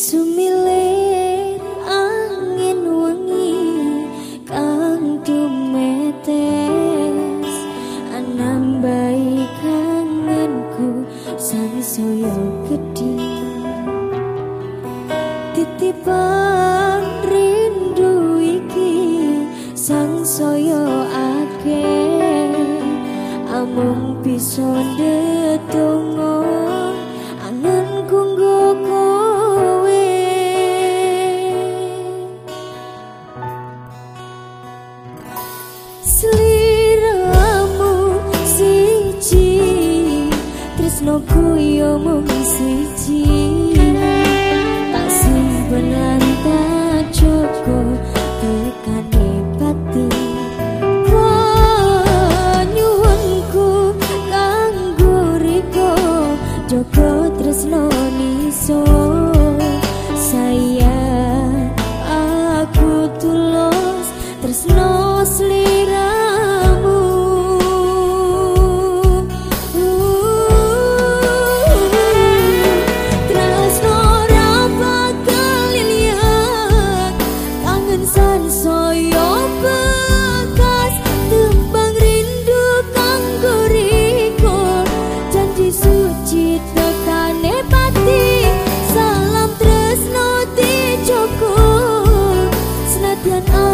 Sumilir angin wangi kang tumetes anambai kangenku sang soyo gede titipan rindu iki sang soyo ake amung bisa tresnoku yo mung siji. Tak simpen anta joko tekani pati konyuhunku kanggo joko tresno niso. Saya aku tulus tresno Lượt